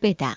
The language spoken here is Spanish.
Beta